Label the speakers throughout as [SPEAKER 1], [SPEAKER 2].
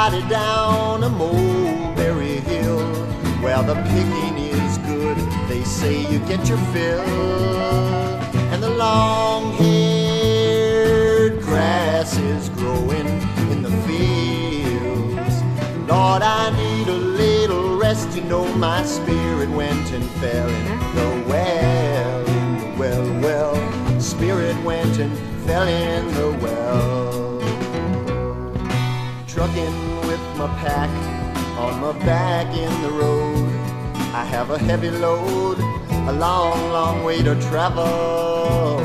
[SPEAKER 1] somebody down a mulberry hill where the picking is good. They say you get your fill, and the long haired grass is growing in the fields. Lord, I need a little rest. You know, my spirit went and fell in the well, in the well, well. Spirit went and fell in the well. Trucking with my pack on my back in the road. I have a heavy load, a long, long way to travel.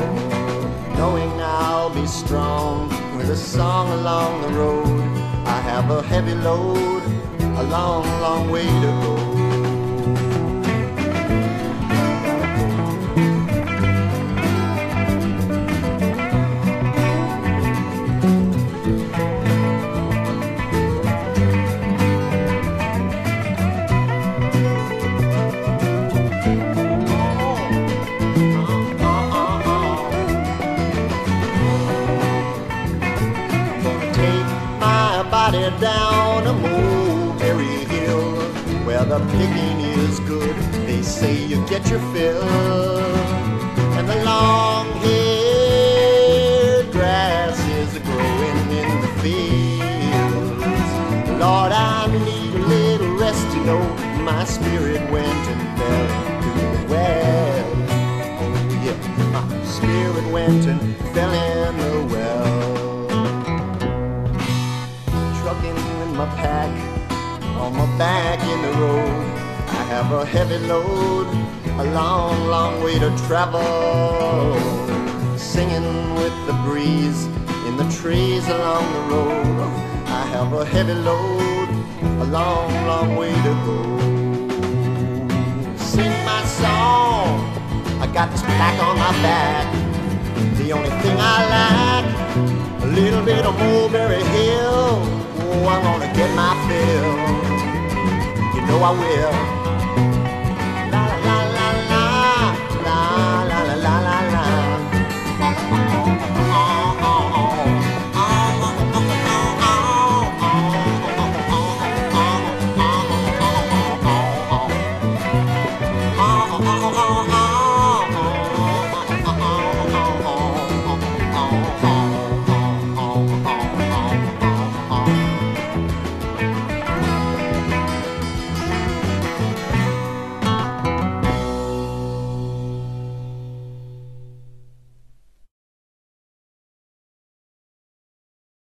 [SPEAKER 1] Knowing I'll be strong with a song along the road. I have a heavy load, a long, long way to go. My down a mulberry hill where the picking is good. They say you get your fill, and the long haired grass is growing in the fields. Lord, I need a little rest to know my spirit went pack on my back in the road. I have a heavy load, a long, long way to travel. Singing with the breeze in the trees along the road. I have a heavy load, a long, long way to go. Sing my song, I got this pack on my back. The only thing I like, a little bit of Mulberry know I will.